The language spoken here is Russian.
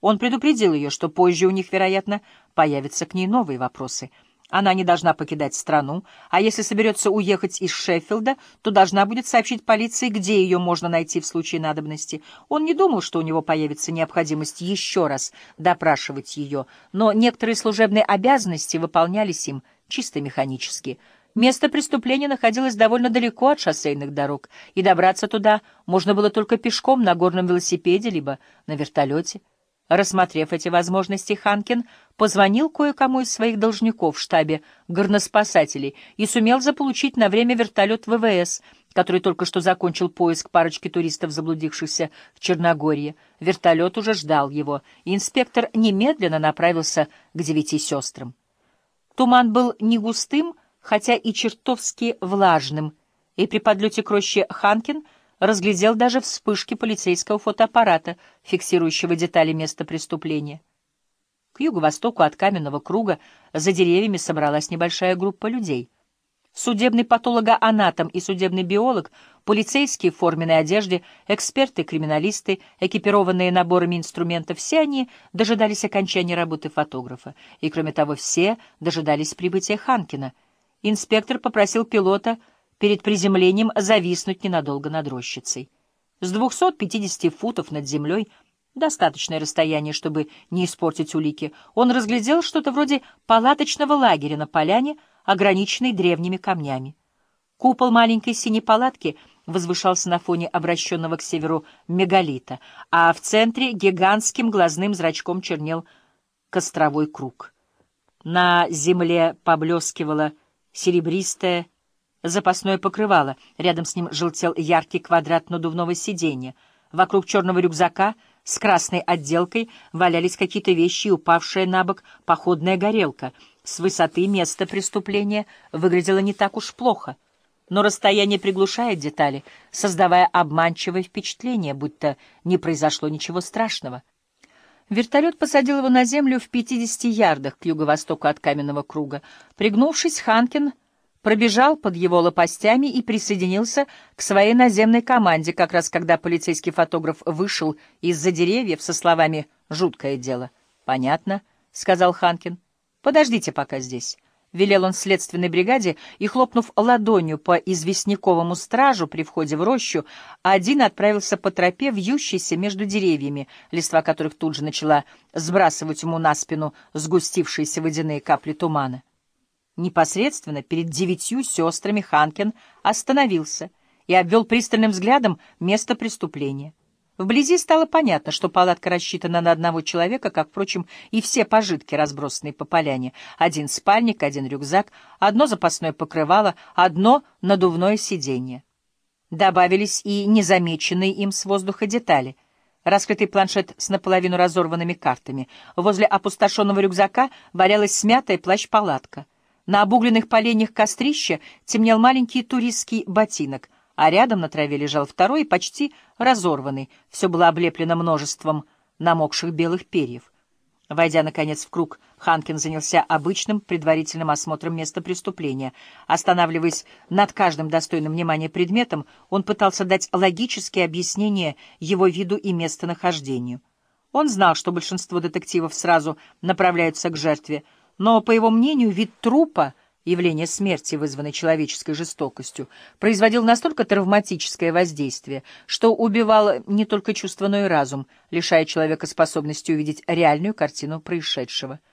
Он предупредил ее, что позже у них, вероятно, появятся к ней новые вопросы. Она не должна покидать страну, а если соберется уехать из Шеффилда, то должна будет сообщить полиции, где ее можно найти в случае надобности. Он не думал, что у него появится необходимость еще раз допрашивать ее, но некоторые служебные обязанности выполнялись им чисто механически — Место преступления находилось довольно далеко от шоссейных дорог, и добраться туда можно было только пешком на горном велосипеде либо на вертолете. Рассмотрев эти возможности, Ханкин позвонил кое-кому из своих должников в штабе горноспасателей и сумел заполучить на время вертолет ВВС, который только что закончил поиск парочки туристов, заблудившихся в Черногории. Вертолет уже ждал его, и инспектор немедленно направился к девяти сестрам. Туман был не густым, хотя и чертовски влажным, и при подлете к роще Ханкин разглядел даже вспышки полицейского фотоаппарата, фиксирующего детали места преступления. К юго-востоку от каменного круга за деревьями собралась небольшая группа людей. Судебный патологоанатом и судебный биолог, полицейские в форменной одежде, эксперты-криминалисты, экипированные наборами инструментов, все они дожидались окончания работы фотографа. И, кроме того, все дожидались прибытия Ханкина — инспектор попросил пилота перед приземлением зависнуть ненадолго над рощицей. С 250 футов над землей, достаточное расстояние, чтобы не испортить улики, он разглядел что-то вроде палаточного лагеря на поляне, ограниченной древними камнями. Купол маленькой синей палатки возвышался на фоне обращенного к северу мегалита, а в центре гигантским глазным зрачком чернел костровой круг. На земле поблескивала серебристое запасное покрывало. Рядом с ним желтел яркий квадрат надувного сиденья. Вокруг черного рюкзака с красной отделкой валялись какие-то вещи и упавшая на бок походная горелка. С высоты места преступления выглядело не так уж плохо. Но расстояние приглушает детали, создавая обманчивое впечатление, будто не произошло ничего страшного. Вертолет посадил его на землю в 50 ярдах к юго-востоку от каменного круга. Пригнувшись, Ханкин пробежал под его лопастями и присоединился к своей наземной команде, как раз когда полицейский фотограф вышел из-за деревьев со словами «жуткое дело». «Понятно», — сказал Ханкин. «Подождите пока здесь». — велел он следственной бригаде, и, хлопнув ладонью по известняковому стражу при входе в рощу, один отправился по тропе, вьющейся между деревьями, листва которых тут же начала сбрасывать ему на спину сгустившиеся водяные капли тумана. Непосредственно перед девятью сестрами Ханкин остановился и обвел пристальным взглядом место преступления. Вблизи стало понятно, что палатка рассчитана на одного человека, как, впрочем, и все пожитки, разбросанные по поляне. Один спальник, один рюкзак, одно запасное покрывало, одно надувное сиденье. Добавились и незамеченные им с воздуха детали. Раскрытый планшет с наполовину разорванными картами. Возле опустошенного рюкзака валялась смятая плащ-палатка. На обугленных поленьях кострища темнел маленький туристский ботинок — а рядом на траве лежал второй, почти разорванный. Все было облеплено множеством намокших белых перьев. Войдя, наконец, в круг, Ханкин занялся обычным предварительным осмотром места преступления. Останавливаясь над каждым достойным внимания предметом, он пытался дать логические объяснения его виду и местонахождению. Он знал, что большинство детективов сразу направляются к жертве, но, по его мнению, вид трупа — явление смерти, вызванной человеческой жестокостью, производил настолько травматическое воздействие, что убивало не только чувство, но и разум, лишая человека способности увидеть реальную картину происшедшего.